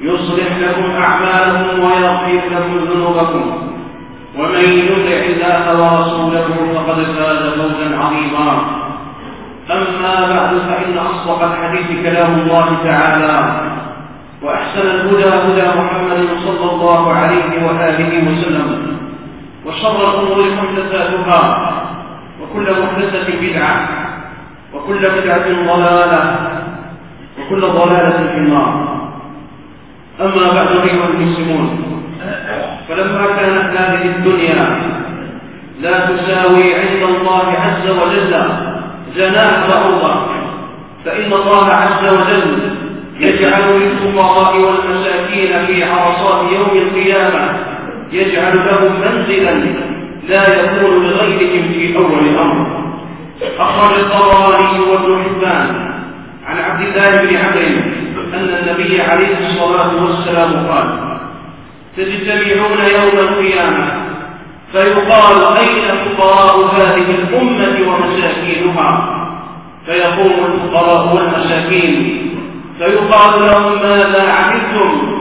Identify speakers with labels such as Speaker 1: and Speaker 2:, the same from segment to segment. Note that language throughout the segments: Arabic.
Speaker 1: يصلح لكم أعمالكم ويغفر لكم ذنوبكم. ومن يطع الله ورسوله فقد فاز فوزا عظيما. أما بعد فإن أصدق الحديث كلام الله تعالى وأحسن الهدى هدى محمد صلى الله عليه وآله وسلم وشر الأمور محدثاتها وكل محدثة بدعة وكل بدعة ضلالة وكل ضلالة في النار. أما بعد أيها المسلمون فلما كانت هذه الدنيا لا تساوي عند الله عز وجل جناح بعوضة فإن الله عز وجل يجعل للفقراء والمساكين في عرصات يوم القيامة يجعل لهم منزلا لا يكون لغيرهم في أول الأمر. أخرج الطبراني وابن حبان عن عبد الله بن عمرو أن النبي عليه الصلاة والسلام قال تجتمعون يوم القيامة فيقال أين فقراء هذه الأمة ومساكينها؟ فيقوم الفقراء والمساكين فيقال لهم ماذا عملتم؟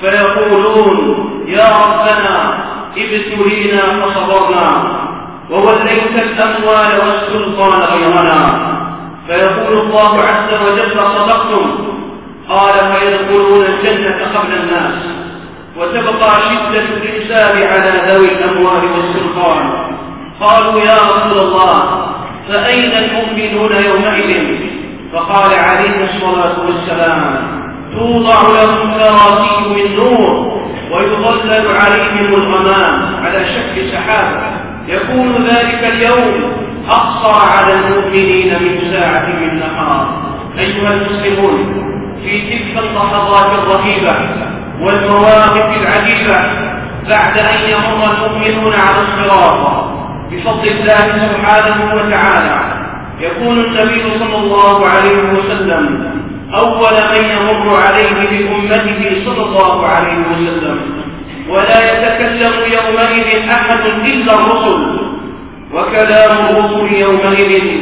Speaker 1: فيقولون يا ربنا ابتلينا فصبرنا ووليت الأموال والسلطان غيرنا. فيقول الله عز وجل صدقتم؟ قال فيدخلون الجنة قبل الناس. وتبقى شدة الحساب على ذوي الأموال والسلطان. قالوا يا رسول الله فأين المؤمنون يومئذ؟ فقال عليه الصلاة والسلام توضع لهم كراسي من نور ويظلل عليهم الغمام على شكل سحاب. يكون ذلك اليوم أقصر على المؤمنين من ساعة من نهار أيها المسلمون في تلك اللحظات الرهيبة والمواقف العجيبة بعد أن يمر المؤمنون على الصراط بفضل الله سبحانه وتعالى. يكون النبي صلى الله عليه وسلم أول من يمر عليه بأمته صلى الله عليه وسلم. ولا يتكلم يومئذ أحد إلا الرسل. وكلام الرسل يومئذ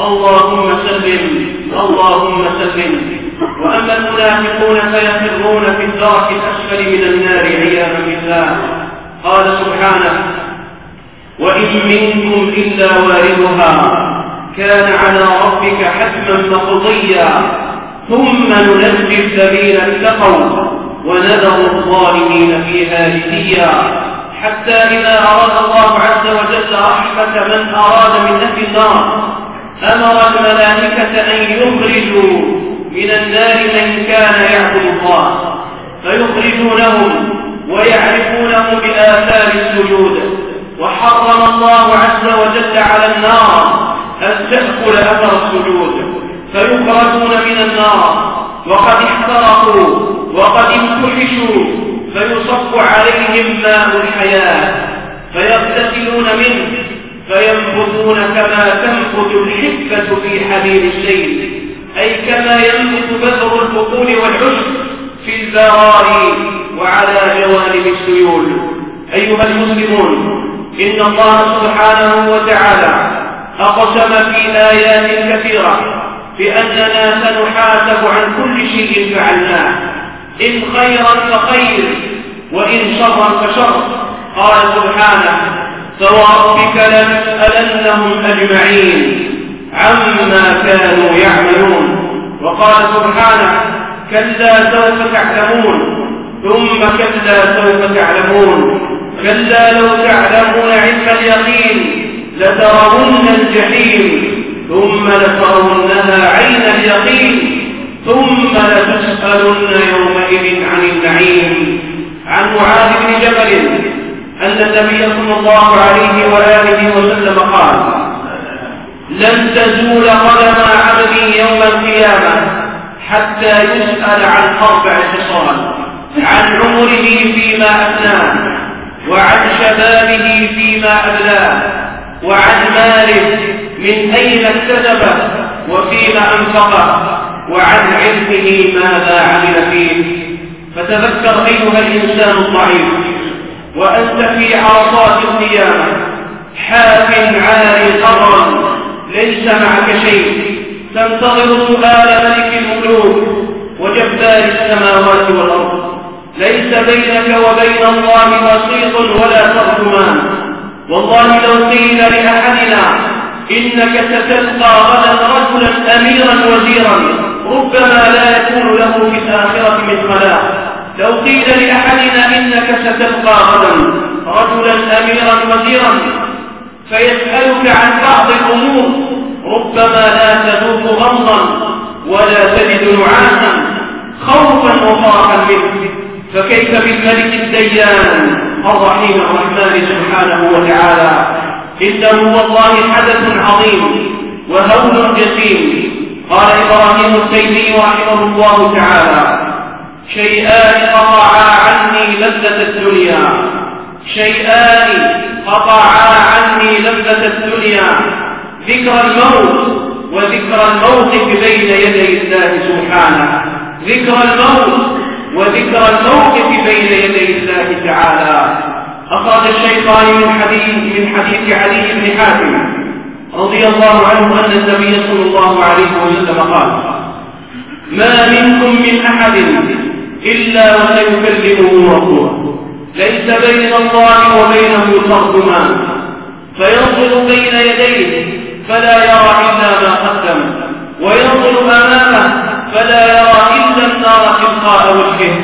Speaker 1: اللهم سلم اللهم سلم. وأما المنافقون فيخرون في الدرك الأسفل من النار عياذا بالله. قال سبحانه وإن منكم إلا واردها كان على ربك حتما مقضيا ثم ننجي الذين اتقوا ونذر الظالمين فيها جثيا. حتى إذا أراد الله عز وجل رحمة من أراد من أهل النار أمر الملائكة أن يخرجوا من النار من كان يعبد الله فيخرجونهم ويعرفونه بآثار السجود. وحرم الله عز وجل على النار أن تأكل أثر السجود. فيخرجون من النار وقد احترقوا وقد امتحشوا فيصب عليهم ماء الحياة فيغتسلون منه فينبتون كما تنبت الحبة في حبيب السيل أي كما ينبت بذر البطون والعشب في البراري وعلى جوانب السيول. أيها المسلمون إن الله سبحانه وتعالى أقسم في آيات كثيرة بأننا سنحاسب عن كل شيء فعلناه. إن خيرا فخير وإن شرا فشر. قال سبحانه فوربك لنسألنهم أجمعين. عما كانوا يعملون. وقال سبحانه كلا سوف تعلمون. ثم كلا سوف تعلمون. كلا لو تعلمون علم اليقين لترون الجحيم. ثم لترونها عين اليقين. ثم لتسألن يومئذ عن النعيم. عن معاذ بن جبل أن النبي صلى الله عليه وآله وسلم قال لن تزول قدم عبد يوم القيامة حتى يسأل عن أربع خصال عن عمره فيما أفناه وعن شبابه فيما أبلاه وعن ماله من أين اكتسبه وفيما أنفقه وعن علمه ماذا عمل فيه. فتذكر أيها الإنسان الضعيف وأنت في عرصات القيامة حاف عاري قبرا ليس معك شيء. تنتظر سؤال ملك الملوك وجبار السماوات والأرض. ليس بينك وبين الله وسيط ولا ترجمان. والله لو قيل لأحدنا إنك ستلقى غدا رجلا أميرا وزيرا ربما لا يكون له في الآخرة من خلاق. لو قيل لأحدنا إنك ستلقى غدا رجلا أميرا وزيرا فيسألك عن بعض الأمور. ربما لا تذوق غمضا ولا تجد نعاسا خوفا وفرحا منه. فكيف بالملك الديان؟ الرحيم الرحمن سبحانه وتعالى. إنه والله حدث عظيم وهول جسيم قال إبراهيم التيمي رحمه الله تعالى شيئان قطعا عني لذة الدنيا. شيئان قطعا عني لذة الدنيا. ذكر الموت وذكر الموقف بين يدي الله سبحانه. ذكر الموت وذكر الموقف بين يدي الله تعالى. أخرج الشيطان من حديث من حديث علي بن حاتم رضي الله عنه أن النبي صلى الله عليه وسلم قال ما منكم من أحد إلا وسيكلمه ربه. ليس بين الله وبينه ترجمان. فينظر بين يديه فلا يرى إلا ما قدم. وينظر أمامه فلا يرى إلا النار تلقاء وجهه.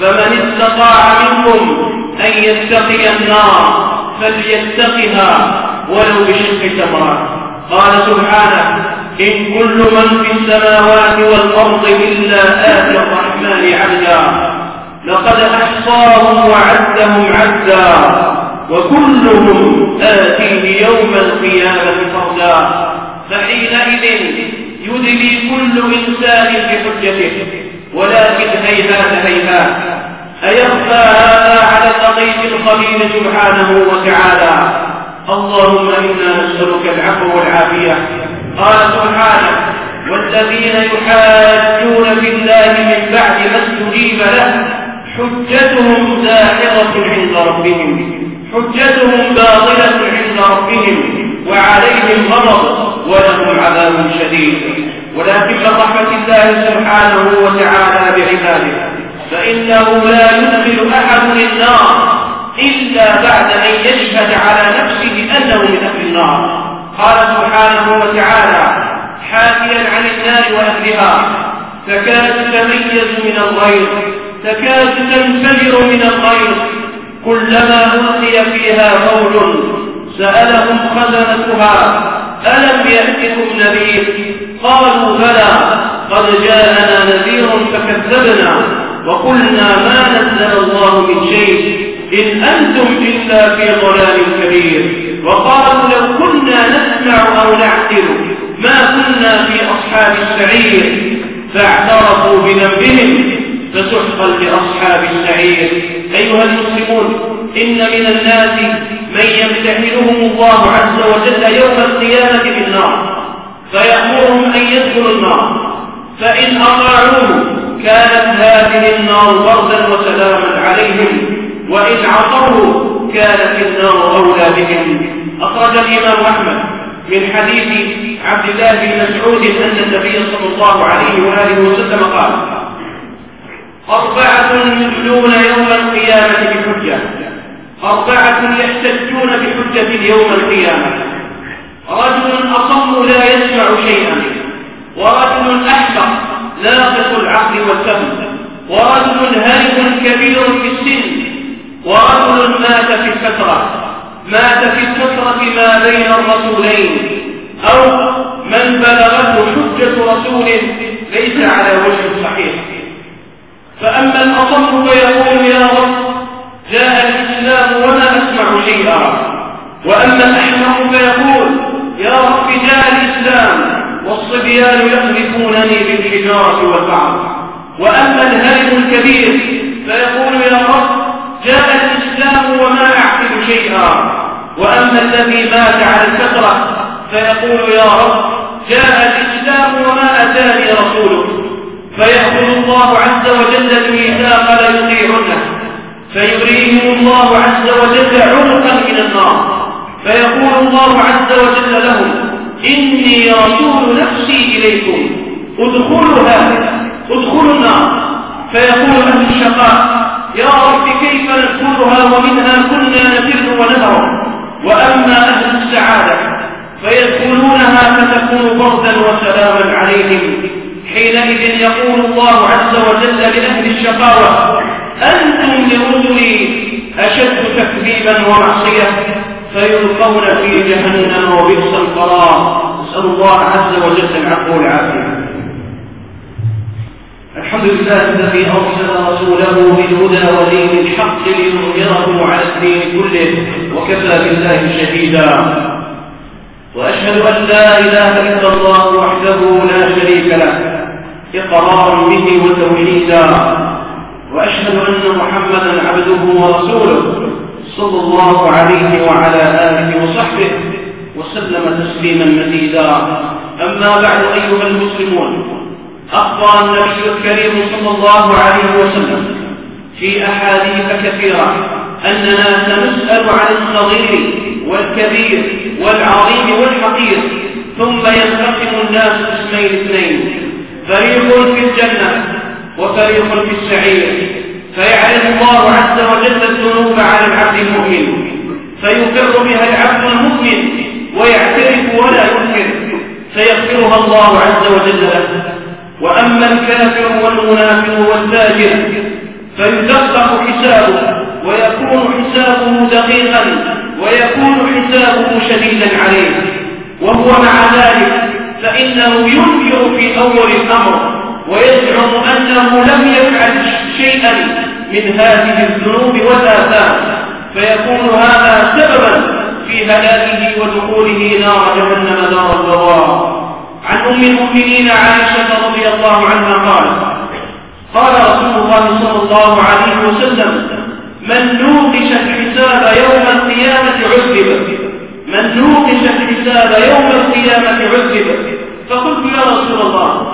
Speaker 1: فمن استطاع منكم أن يتقي النار فليتقها ولو بشق تمرة. قال سبحانه إن كل من في السماوات والأرض إلا آتي الرحمن عبدا. لقد أحصاهم وعدهم عدا وكلهم آتيه يوم القيامة فردا. فحينئذ يدلي كل إنسان بحجته ولكن هيهات هيهات. أيخفى هذا على اللطيف الخبير سبحانه وتعالى. اللهم إنا نسألك العفو والعافية. قال سبحانه والذين يحاجون في الله من بعد ما استجيب له حجتهم داحضة عند ربهم. حجتهم باطلة عند ربهم. وعليهم غضب ولهم عذاب شديد. ولكن رحمة الله سبحانه وتعالى بعباده. فإنه لا يدخل أحد النار إلا بعد أن يشهد على نفسه أنه من أهل النار. قال سبحانه وتعالى حاكيا عن النار وأهلها. تكاد تميز من الغيظ تكاد تنفجر من الغيظ كلما ألقي فيها فوج سألهم خزنتها. ألم يأتكم نذير؟ قالوا بلى قد جاءنا نذير فكذبنا. وقلنا ما نزل الله من شيء إن أنتم إلا في ضلال كبير. وقالوا لو كنا نسمع أو نعقل ما كنا في أصحاب السعير فاعترفوا بذنبهم. فسحقا لأصحاب السعير. أيها المسلمون إن من الناس من يمتحنهم الله عز وجل يوم القيامة بالنار فيأمرهم أن يدخلوا النار. فإن أطاعوه كانت هذه النار بردا وسلاما عليهم وإن عصوه كانت النار أولى بهم. أخرج الإمام أحمد من حديث عبد الله بن مسعود أن النبي صلى الله عليه وآله وسلم قال أربعة يدلون يوم القيامة بحجة. أربعة يحتجون بحجة يوم القيامة. رجل أصم لا يسمع شيئا. ورجل أحمق ناقص العقل والفهم. ورجل هالك كبير في السن. ورجل مات في الفترة. مات في الفترة ما بين الرسولين. أو من بلغته حجة رسول ليس على وجه صحيح. فأما الأصم فيقول يا رب جاء الإسلام وما أسمع شيئا وأما الأحمق فيقول يا رب جاء الإسلام والصبيان يقذفونني بالحجارة والبعض وأما الهرم الكبير فيقول يا رب جاء الإسلام وما أعقل شيئا. وأما الذي مات على الفطرة فيقول يا رب جاء الإسلام وما أتاني رسولك. فيأخذ الله عز وجل الميثاق لا يطيعونه فيريهم الله عز وجل عنقا من النار فيقول الله عز وجل لهم إني رسول نفسي إليكم ادخلوا هذا ادخلوا النار. فيقول أهل الشقاء يا رب كيف ندخلها ومنها كنا نفر ونهر وأما أهل السعادة فيدخلونها فتكون بردا وسلاما عليهم. حينئذ يقول الله عز وجل لأهل الشقاوة أنتم لرسلي أشد تكذيبا ومعصية فيلقون في جهنم وبئس القرار. نسأل الله عز وجل العفو والعافية. الحمد لله الذي أرسل رسوله بالهدى ودين الحق ليظهره على الدين كله وكفى بالله شهيدا. وأشهد أن لا إله إلا الله وحده لا شريك له. إقرارا به وتوحيدا. وأشهد أن محمدا عبده ورسوله صلى الله عليه وعلى آله وصحبه وسلم تسليما مزيدا. أما بعد أيها المسلمون أخبر النبي الكريم صلى الله عليه وسلم في أحاديث كثيرة أننا سنسأل عن الصغير والكبير والعظيم والحقير ثم ينقسم الناس قسمين اثنين. فريق في الجنة وفريق في السعير فيعلم الله عز وجل الذنوب على العبد المؤمن. فيقر بها العبد المؤمن ويعترف ولا ينكر. فيغفرها الله عز وجل له. وأما الكافر والمنافق والفاجر فيدقق حسابه ويكون حسابه دقيقا ويكون حسابه شديدا عليه. وهو مع ذلك فإنه ينكر في أول الأمر ويزعم أنه لم يفعل شيئا من هذه الذنوب والآثام. فيكون هذا سببا في هلاكه ودخوله نار جهنم دار البوار. عن أم المؤمنين عائشة رضي الله عنها قالت قال رسول الله صلى الله عليه وسلم من نوقش الحساب يوم القيامة عذب من نوقش الحساب يوم القيامة عذب فقلت يا رسول الله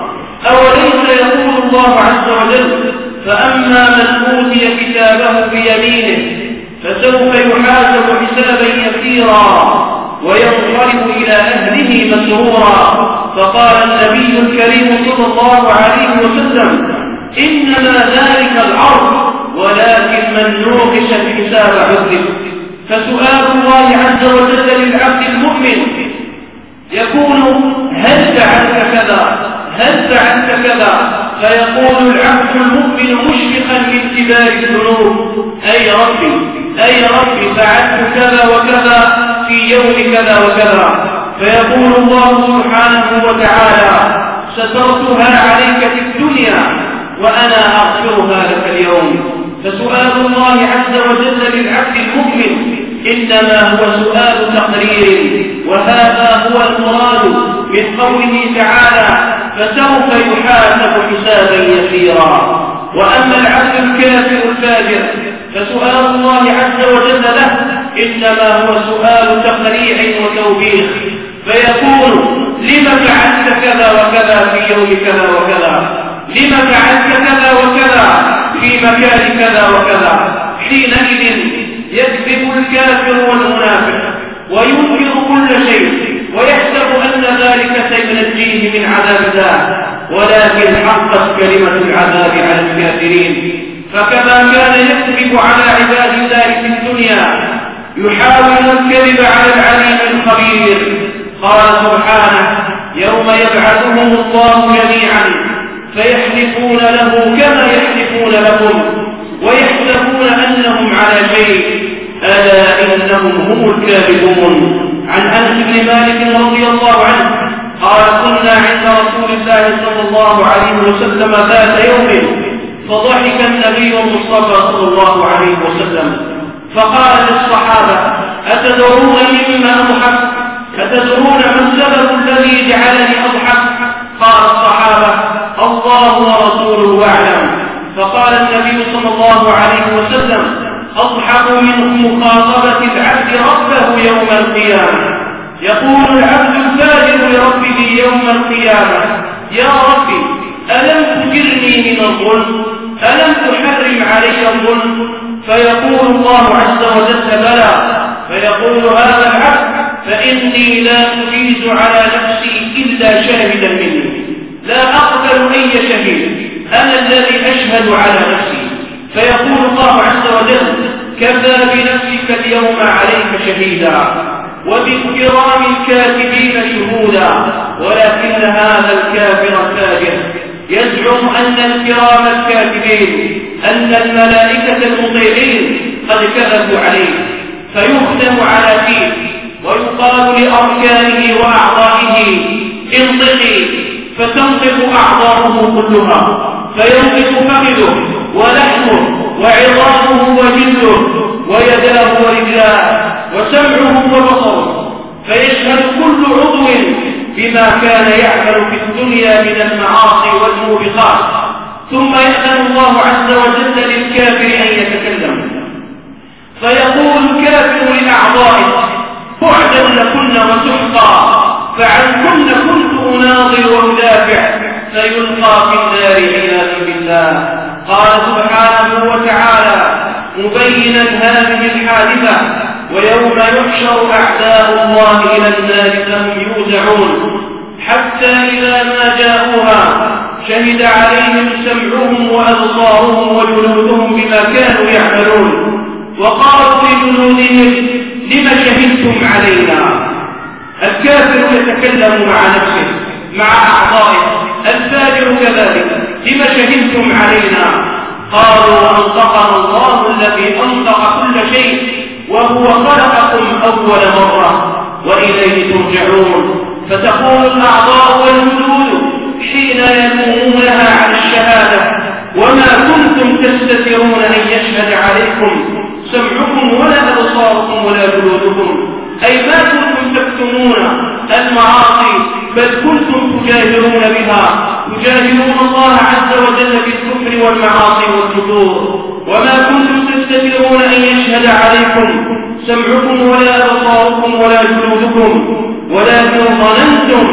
Speaker 1: أوليس يقول الله عز وجل فأما من أوتي كتابه بيمينه فسوف يحاسب حسابا يسيرا وينصرف إلى أهله مسرورا. فقال النبي الكريم صلى الله عليه وسلم إنما ذلك العرض ولكن من نوقش الحساب عذب فسؤال الله عز وجل للعبد المؤمن يكون هل فعلت كذا هل فعلت كذا فيقول العبد المؤمن مشفقا من كبار الذنوب أي ربي أي ربي فعلت كذا وكذا في يوم كذا وكذا. فيقول الله سبحانه وتعالى سترتها عليك في الدنيا وأنا أغفرها لك اليوم. فسؤال الله عز وجل للعبد المؤمن إنما هو سؤال تقرير وهذا هو المراد من قوله تعالى فسوف يحاسب حسابا يسيرا وأما العبد الكافر الفاجر فسؤال الله عز وجل له إنما هو سؤال تقريع وتوبيخ فيقول لم فعلت كذا وكذا في يوم كذا وكذا؟ لم فعلت كذا وكذا في مكان كذا وكذا؟ حينئذ يكذب الكافر والمنافق وينكر كل شيء ويحسب أن ذلك سينجيه من عذاب الله. ولكن حقت كلمة العذاب على الكافرين. فكما كان يكذب على عباد الله في الدنيا يحاول الكذب على العليم الخبير. قال سبحانه يوم يبعثهم الله جميعا فيحلفون له كما يحلفون لكم. على شيء ألا إنهم هم الكاذبون. عن أنس بن مالك رضي الله عنه قال كنا عند رسول الله صلى الله عليه وسلم ذات يوم فضحك النبي المصطفى صلى الله عليه وسلم. فقال للصحابة أتدرون مما أضحك؟ أتدرون ما السبب الذي جعلني أضحك؟ قال الصحابة الله ورسوله أعلم. فقال النبي صلى عليه وسلم أضحك من مخاطبة العبد ربه يوم القيامة. يقول العبد الفاجر لربه يوم القيامة يا ربي ألم تجرني من الظلم؟ ألم تحرم علي الظلم؟ فيقول الله عز وجل بلى. فيقول هذا العبد فإني لا أجيز على نفسي إلا شاهدا مني لا أقبل أي شهيد أنا الذي أشهد على نفسي. فيقول الله عز وجل كفى بنفسك اليوم عليك شهيدا وبالكرام الكاتبين شهودا ولكن هذا الكافر الفاجر يزعم أن الكرام الكاتبين أن الملائكة المطيعين قد كذبوا عليه فيختم على فيه ويقال لأركانه وأعضائه انطقي فتنطق أعضاؤه كلها فينطق فخذه ولحمه وعظامه وجلده ويداه ورجلاه وسمعه وبصره فيشهد كل عضو بما كان يعمل في الدنيا من المعاصي والموبقات. ثم يأذن الله عز وجل للكافر أن يتكلم. فيقول الكافر لأعضائه بعدا لكن وسحقا فعنكن كنت أناضل وأدافع. فيلقى في النار عياذا بالله. قال سبحانه وتعالى مبينا هذه الحادثة ويوم يحشر أعداء الله إلى النار فهم يوزعون. حتى إذا ما جاءوها شهد عليهم سمعهم وأبصارهم وجلودهم بما كانوا يعملون. وقالوا لجلودهم لم شهدتم علينا؟ الكافر يتكلم مع نفسه مع أعضائه. الفاجر كذلك. لم شهدتم علينا؟ قالوا أنطقنا الله الذي أنطق كل شيء وهو خلقكم أول مرة وإليه ترجعون. فتقول الأعضاء والجلود حين يقومونها عن الشهادة وما كنتم تستترون أن يشهد عليكم سمعكم ولا أبصاركم ولا جلودكم. أي ما كنتم تكتمون المعاصي بل كنتم تجاهرون بها تجاهرون الله عز وجل بالكفر والمعاصي والفجور وما كنتم تستترون أن يشهد عليكم سمعكم ولا أبصاركم ولا جلودكم ولكن ظننتم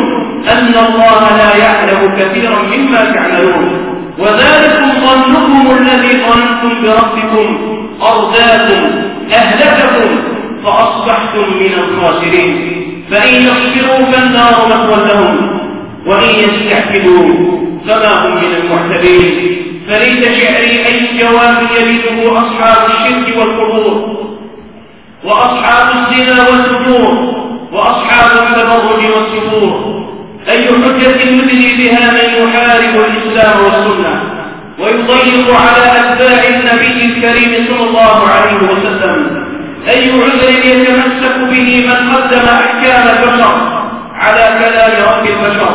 Speaker 1: أن الله لا يعلم كثيرا مما تعملون. وذلكم ظنكم الذي ظننتم بربكم أرداكم أهلككم فأصبحتم من الخاسرين. فإن يصبروا فالنار مثوى لهم. وإن يستعتبوا فما هم من المعتبين فليس شعري أي جواب يلده أصحاب الشرك والقبور وأصحاب الزنا والفجور وأصحاب التبرج والسفور أي حجة يدري بها من يحارب الإسلام والسنة ويضيق على أتباع النبي الكريم صلى الله عليه وسلم. أي عذر يتمسك به من قدم أحكام البشر. على كلام رب البشر.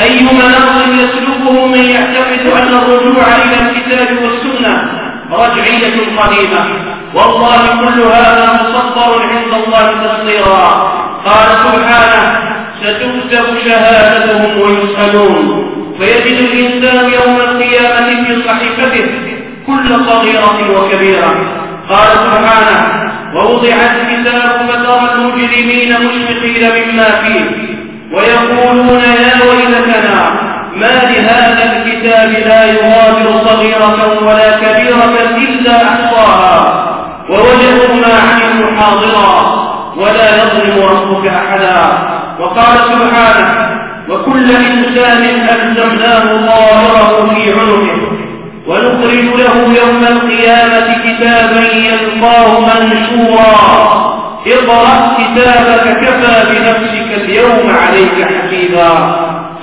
Speaker 1: أي مناط يسلكه من يعتقد أن الرجوع إلى الكتاب والسنة رجعية قديمة؟ والله كل هذا مصدر عند الله تصديرا قال سبحانه ستكتب شهادتهم ويسألون. فيجد الإنسان يوم القيامة في صحيفته كل صغيرة وكبيرة. قال سبحانه ووضع الكتاب فترى المجرمين مشفقين مما فيه ويقولون يا ويلتنا ما لهذا الكتاب لا يغادر صغيرة ولا كبيرة إلا أحصاها ووجدوا ما عملوا حاضرا ولا يظلم ربك أحدا. وقال سبحانه وكل إنسان ألزمناه طائره في عنقه. ونخرج له يوم القيامة كتابا يلقاه منشورا. اقرأ كتابك كفى بنفسك اليوم عليك حسيبا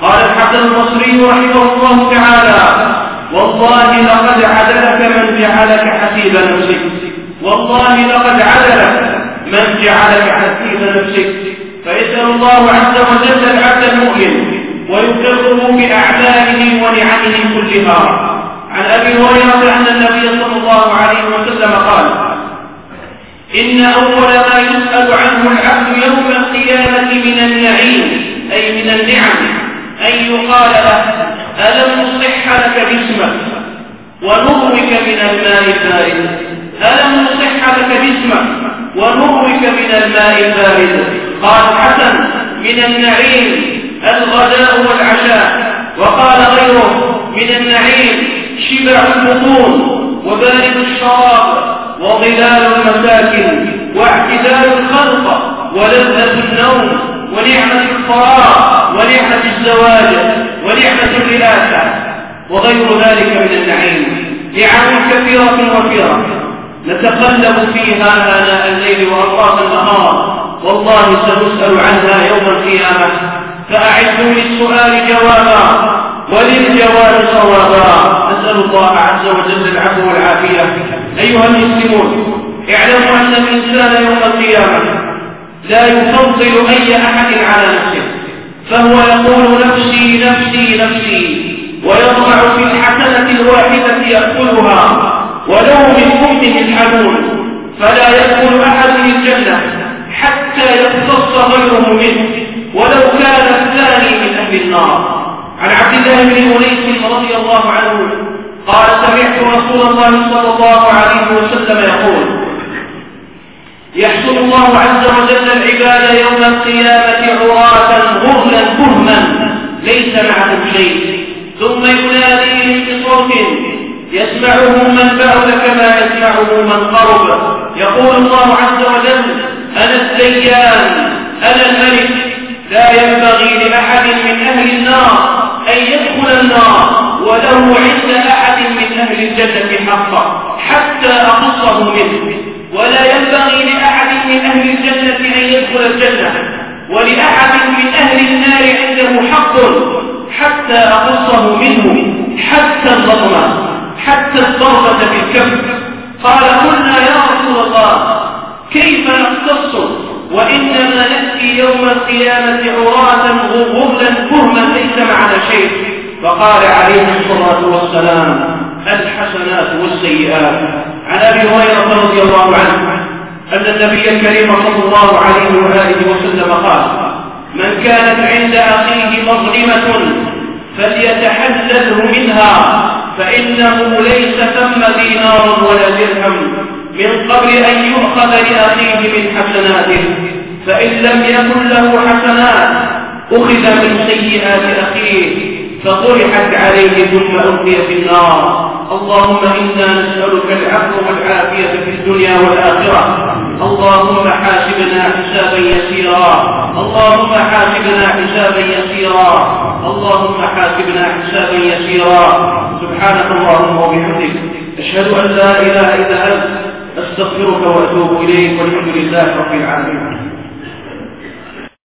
Speaker 1: قال الحسن البصري رحمه الله تعالى والله لقد عدلك من جعلك حسيب نفسك. والله لقد عدلك من جعلك حسيب نفسك. فيسأل الله عز وجل العبد المؤمن ويكرره بأعماله ونعمه كلها. عن أبي هريرة أن النبي صلى الله عليه وسلم قال إن أول ما يسأل عنه العبد يوم القيامة من النعيم أي من النعم أن يقال له ألم نصح لك جسمك ونروك من الماء البارد. ألم نصح لك جسمك ونروك من الماء البارد. قال حسن من النعيم الغداء والعشاء وقال غيره من النعيم البطون وبارد الشراب وظلال المساكن واعتدال الخلق ولذة النوم ونعمة الفراغ ونعمة الزواج ونعمة الرئاسة وغير ذلك من النعيم. نعم كثيرة وفيرة نتقلب فيها آناء الليل وأطراف النهار. والله سنسأل عنها يوم القيامة. فأعدوا للسؤال جوابا. وللجواب صوابا. نسأل الله عز وجل العفو والعافية. أيها المسلمون اعلموا أن الإنسان يوم القيامة لا يفضل أي أحد على نفسه فهو يقول نفسي نفسي نفسي ويطمع في الحسنة الواحدة يأكلها ولو من أمه الحنون فلا يدخل أحد الجنة حتى يقتص غيره منه ولو كان الثاني من أهل النار. عن عبد الله بن أنيس رضي الله عنه قال سمعت رسول الله صلى الله عليه وسلم يقول يحصل الله عز وجل العباد يوم القيامة عراة غرلا كهما ليس معهم شيء. ثم يناديهم بصوت يسمعه من بعد كما يسمعه من قرب. يقول الله عز وجل أنا الديان أنا الملك لا ينبغي لأحد من أهل النار أن يدخل النار وله عند أحد من أهل الجنة حقا حتى أقصه منه. ولا ينبغي لأحد من أهل الجنة أن يدخل الجنة. ولأحد من أهل النار عنده حق حتى أقصه منه حتى اللطمة حتى الضربة بالكف قال قلنا يا رسول الله كيف نقتص وإنما نأتي يوم القيامة عراة غرلا كهما ليس معنا شيء. فقال عليه الصلاة والسلام الحسنات والسيئات. عن أبي هريرة رضي الله عنه أن النبي الكريم صلى الله عليه وآله وسلم قال من كانت عند أخيه مظلمة فليتحلله منها فإنه ليس ثم دينار ولا درهم من قبل أن يؤخذ لأخيه من حسناته فإن لم يكن له حسنات أخذ من سيئات أخيه فطرحت عليه ثم ألقي في النار. اللهم إنا نسألك العفو والعافية في الدنيا والآخرة. اللهم حاسبنا حسابا يسيرا. اللهم حاسبنا حسابا يسيرا. اللهم حاسبنا حسابا يسيرا. سبحانك اللهم وبحمدك. أشهد أن لا إله إلا أنت. أستغفرك وأتوب إليك والحمد لله رب العالمين.